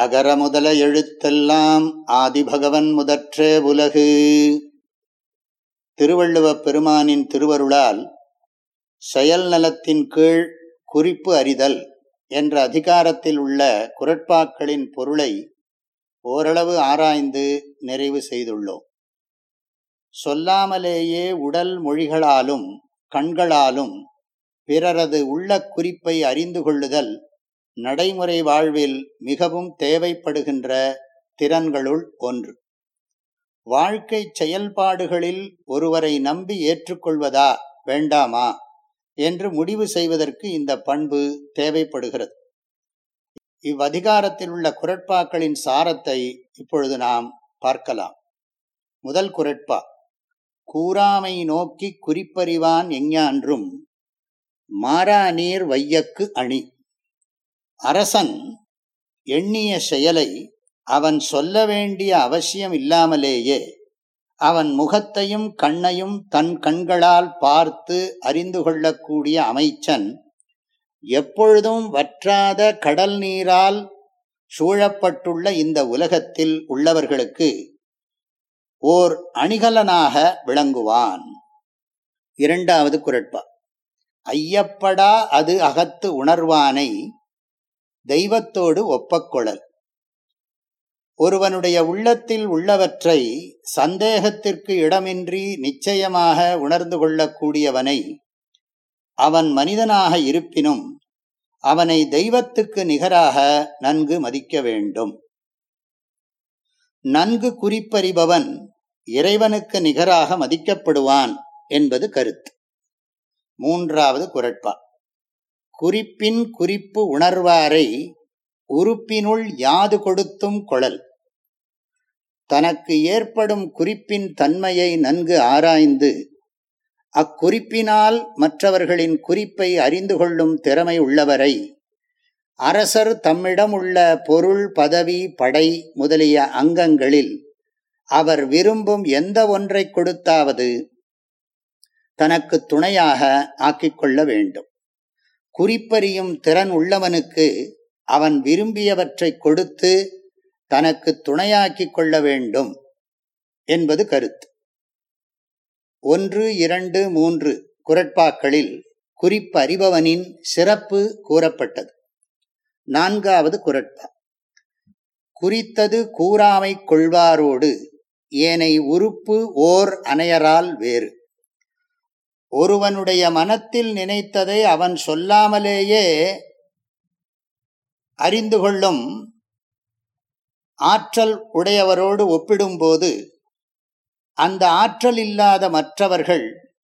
அகர முதல எழுத்தெல்லாம் ஆதிபகவன் முதற்றே உலகு. திருவள்ளுவப் பெருமானின் திருவருளால் செயல் நலத்தின் கீழ் குறிப்பு அறிதல் என்ற அதிகாரத்தில் உள்ள குரட்பாக்களின் பொருளை ஓரளவு ஆராய்ந்து நிறைவு செய்துள்ளோம். சொல்லாமலேயே உடல் மொழிகளாலும் கண்களாலும் பிறரது உள்ள குறிப்பை அறிந்து கொள்ளுதல் நடைமுறை வாழ்வில் மிகவும் தேவைப்படுகின்ற திறன்களுள் ஒன்று. வாழ்க்கை செயல்பாடுகளில் ஒருவரை நம்பி ஏற்றுக்கொள்வதா வேண்டாமா என்று முடிவு செய்வதற்கு இந்த பண்பு தேவைப்படுகிறது. இவ்வதிகாரத்தில் உள்ள குரட்பாக்களின் சாரத்தை இப்பொழுது நாம் பார்க்கலாம். முதல் குரட்பா கூறாமை நோக்கி குறிப்பறிவான் எஞ்ஞான்றும் மாறா நீர் வையக்கு அணி. அரசன் எண்ணிய செயலை அவன் சொல்ல வேண்டிய அவசியம் இல்லாமலேயே அவன் முகத்தையும் கண்ணையும் தன் கண்களால் பார்த்து அறிந்து கொள்ளக்கூடிய அமைச்சன் எப்பொழுதும் வற்றாத கடல் நீரால் சூழப்பட்டுள்ள இந்த உலகத்தில் உள்ளவர்களுக்கு ஓர் அணிகலனாக விளங்குவான். இரண்டாவது குரட்பா. ஐயப்படா அது அகத்து உணர்வானை தெய்வத்தோடு ஒப்பக்கொழல் ஒருவனுடைய உள்ளத்தில் உள்ளவற்றை சந்தேகத்திற்கு இடமின்றி நிச்சயமாக உணர்ந்து கொள்ளக்கூடியவனை அவன் மனிதனாக இருப்பினும் அவனை தெய்வத்துக்கு நிகராக நன்கு மதிக்க வேண்டும். நன்கு குறிப்பறிபவன் இறைவனுக்கு நிகராக மதிக்கப்படுவான் என்பது கருத்து. மூன்றாவது குரட்பா குறிப்பின் குறிப்பு உணர்வாரை உறுப்பினுள் யாது கொடுத்தும் கொழல். தனக்கு ஏற்படும் குறிப்பின் தன்மையை நன்கு ஆராய்ந்து அக்குறிப்பினால் மற்றவர்களின் குறிப்பை அறிந்து கொள்ளும் திறமை உள்ளவரை அரசர் தம்மிடம் உள்ள பொருள் பதவி படை முதலிய அங்கங்களில் அவர் விரும்பும் எந்த ஒன்றை கொடுத்தாவது தனக்கு துணையாக ஆக்கிக்கொள்ள வேண்டும். குறிப்பறியும் திறன் உள்ளவனுக்கு அவன் விரும்பியவற்றை கொடுத்து தனக்கு துணையாக்கிக் கொள்ள வேண்டும் என்பது கருத்து. ஒன்று இரண்டு மூன்று குரட்பாக்களில் குறிப்பறிபவனின் சிறப்பு கூறப்பட்டது. நான்காவது குரட்பா. குறித்தது கூறாமை கொள்வாரோடு ஏனை உறுப்பு ஓர் அணையரால் வேறு. ஒருவனுடைய மனத்தில் நினைத்ததை அவன் சொல்லாமலேயே அறிந்து கொள்ளும் ஆற்றல் உடையவரோடு ஒப்பிடும்போது அந்த ஆற்றல் இல்லாத மற்றவர்கள்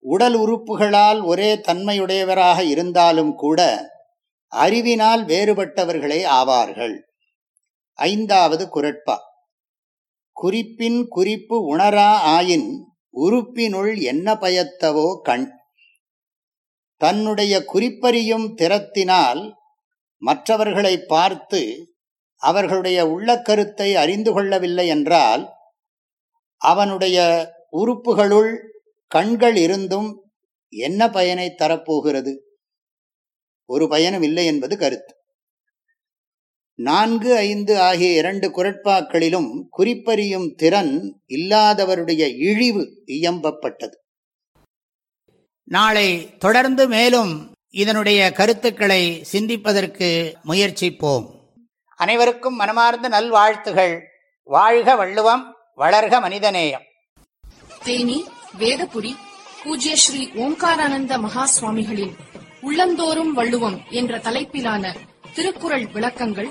உடல் உறுப்புகளால் ஒரே தன்மையுடையவராக இருந்தாலும் கூட அறிவினால் வேறுபட்டவர்களே ஆவார்கள். ஐந்தாவது குரட்பா. குறிப்பின் குறிப்பு உணரா ஆயின் உறுப்பினுள் என்ன பயத்தவோ கண். தன்னுடைய குறிப்பறியும் திறத்தினால் மற்றவர்களை பார்த்து அவர்களுடைய உள்ள கருத்தை அறிந்து கொள்ளவில்லை என்றால் அவனுடைய உறுப்புகளுள் கண்கள் இருந்தும் என்ன பயனை தரப்போகிறது? ஒரு பயனும் இல்லை என்பது கருத்து. நான்கு ஐந்து ஆகிய இரண்டு குரட்பாக்களிலும் குறிப்பறியும் திறன் இல்லாதவருடைய இழிவு இயம்பப்பட்டது. நாளை தொடர்ந்து மேலும் இதனுடைய கருத்துக்களை சிந்திப்பதற்கு முயற்சிப்போம். அனைவருக்கும் மனமார்ந்த நல்வாழ்த்துகள். வாழ்க வள்ளுவம் வளர்க மனிதநேயம். தேனி வேதபுரி பூஜ்ய ஸ்ரீ ஓம்காரானந்த மகா சுவாமிகளின் உள்ளந்தோறும் வள்ளுவம் என்ற தலைப்பிலான திருக்குறள் விளக்கங்கள்